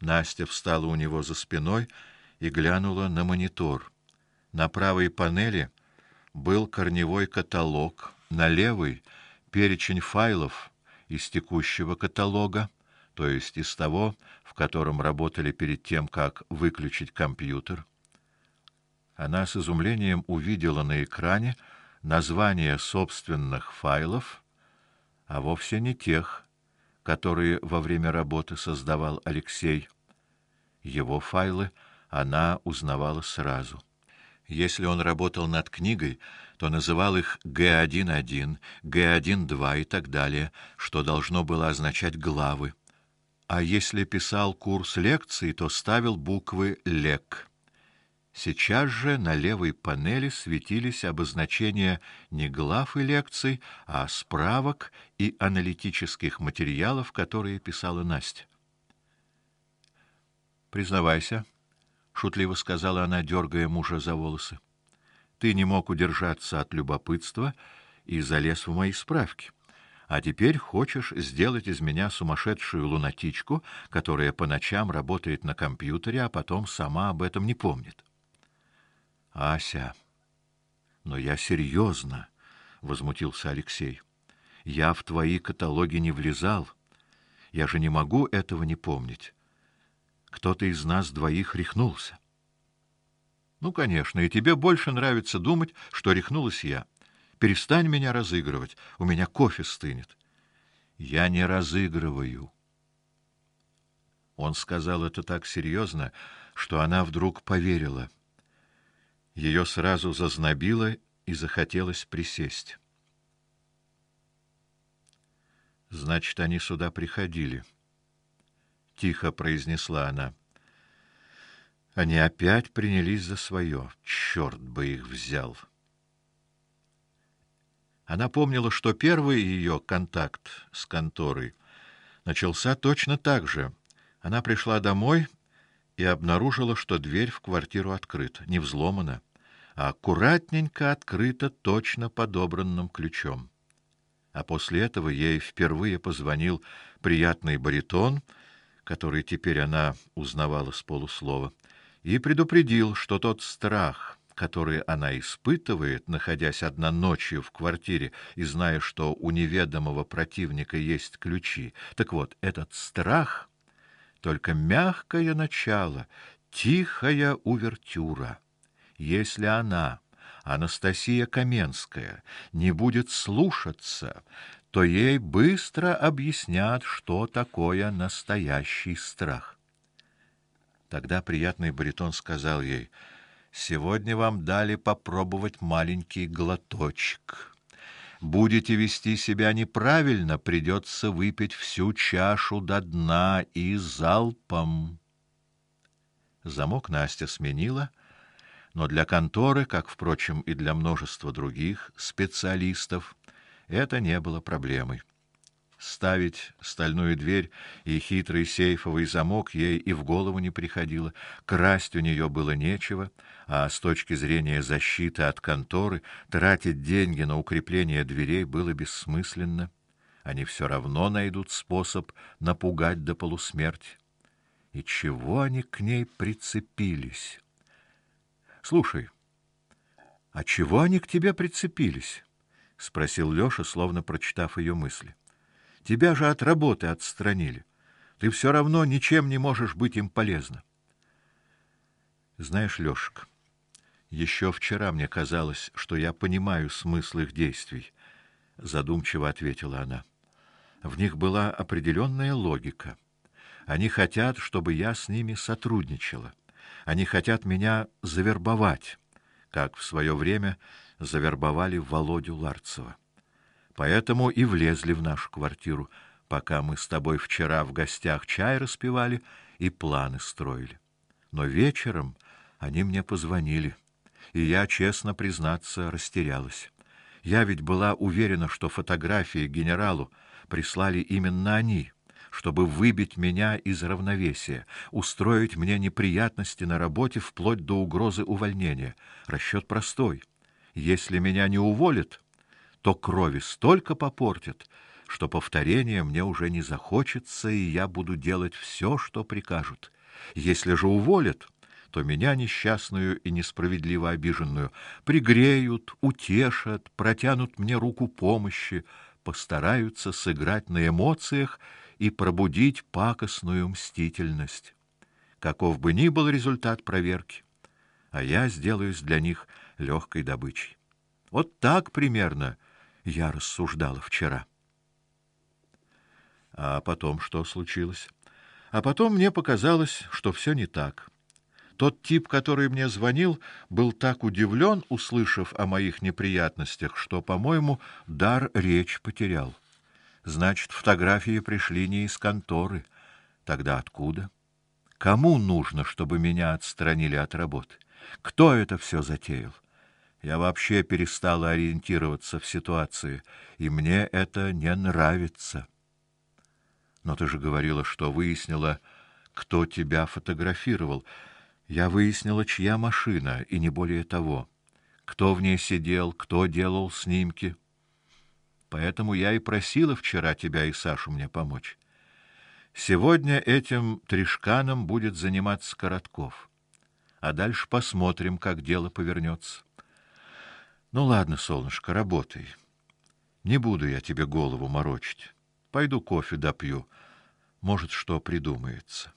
Настя встала у него за спиной и глянула на монитор. На правой панели был корневой каталог, на левой перечень файлов из текущего каталога, то есть из того, в котором работали перед тем, как выключить компьютер. Она с изумлением увидела на экране названия собственных файлов, а вовсе не тех, которые во время работы создавал Алексей. Его файлы она узнавала сразу. Если он работал над книгой, то называл их Г1.1, Г1.2 и так далее, что должно было означать главы. А если писал курс лекций, то ставил буквы ЛЕК. Сейчас же на левой панели светились обозначения не глав и лекций, а справок и аналитических материалов, которые писала Настя. Признавайся, шутливо сказала она, дергая мужа за волосы. Ты не мог удержаться от любопытства и залез в мои справки. А теперь хочешь сделать из меня сумасшедшую лунатичку, которая по ночам работает на компьютере, а потом сама об этом не помнит. Ася, но я серьезно, возмутился Алексей. Я в твои каталоги не влезал. Я же не могу этого не помнить. Кто-то из нас двоих рехнулся. Ну, конечно, и тебе больше нравится думать, что рехнулась я. Перестань меня разыгрывать, у меня кофе стынет. Я не разыгрываю. Он сказал это так серьезно, что она вдруг поверила. Ее сразу зазнобило и захотелось присесть. Значит, они сюда приходили, тихо произнесла она. Они опять принялись за свое. Черт бы их взял. Она помнила, что первый ее контакт с конторой начался точно так же. Она пришла домой и обнаружила, что дверь в квартиру открыта, не взломана аккуратненько открыта точно подобранным ключом. А после этого ей впервые позвонил приятный баритон, который теперь она узнавала с полуслова, и предупредил, что тот страх, который она испытывает, находясь одна ночью в квартире и зная, что у неведомого противника есть ключи. Так вот, этот страх только мягкое начало, тихая увертюра. Если она, Анастасия Каменская, не будет слушаться, то ей быстро объяснят, что такое настоящий страх. Тогда приятный баритон сказал ей: "Сегодня вам дали попробовать маленький глоточек. Будете вести себя неправильно, придется выпить всю чашу до дна и залпом". Замок Настя сменила, но для конторы, как впрочем и для множества других специалистов, это не было проблемой. Ставить стальную дверь и хитрый сейфовый замок ей и в голову не приходило. Красть у нее было нечего, а с точки зрения защиты от конторы тратить деньги на укрепление дверей было бессмысленно. Они все равно найдут способ напугать до полусмерти. И чего они к ней прицепились? Слушай, а чего они к тебе прицепились? спросил Лёша, словно прочитав ее мысли. Тебя же от работы отстранили. Ты все равно ничем не можешь быть им полезна. Знаешь, Лёшка, еще вчера мне казалось, что я понимаю смысл их действий, задумчиво ответила она. В них была определенная логика. Они хотят, чтобы я с ними сотрудничала. Они хотят меня завербовать, как в свое время завербовали Володю Ларцева. Поэтому и влезли в нашу квартиру, пока мы с тобой вчера в гостях чай распивали и планы строили. Но вечером они мне позвонили, и я, честно признаться, растерялась. Я ведь была уверена, что фотографии генералу прислали именно они чтобы выбить меня из равновесия, устроить мне неприятности на работе вплоть до угрозы увольнения. Расчет простой. Если меня не уволят, то крови столько попортят, что повторения мне уже не захочется, и я буду делать все, что прикажут. Если же уволят, то меня несчастную и несправедливо обиженную пригреют, утешат, протянут мне руку помощи, постараются сыграть на эмоциях и пробудить пакостную мстительность. Каков бы ни был результат проверки, а я сделаюсь для них легкой добычей. Вот так примерно я рассуждала вчера. А потом что случилось? А потом мне показалось, что все не так. Тот тип, который мне звонил, был так удивлен, услышав о моих неприятностях, что, по-моему, дар речь потерял. Значит, фотографии пришли не из конторы. Тогда откуда? Кому нужно, чтобы меня отстранили от работы? Кто это все затеял? Я вообще перестала ориентироваться в ситуации, и мне это не нравится. Но ты же говорила, что выяснила, кто тебя фотографировал. Я выяснила, чья машина, и не более того. Кто в ней сидел, кто делал снимки. Поэтому я и просила вчера тебя и Сашу мне помочь. Сегодня этим тришканом будет заниматься Коротков. А дальше посмотрим, как дело повернется. Ну ладно, солнышко, работай. Не буду я тебе голову морочить. Пойду кофе допью. Может, что придумается.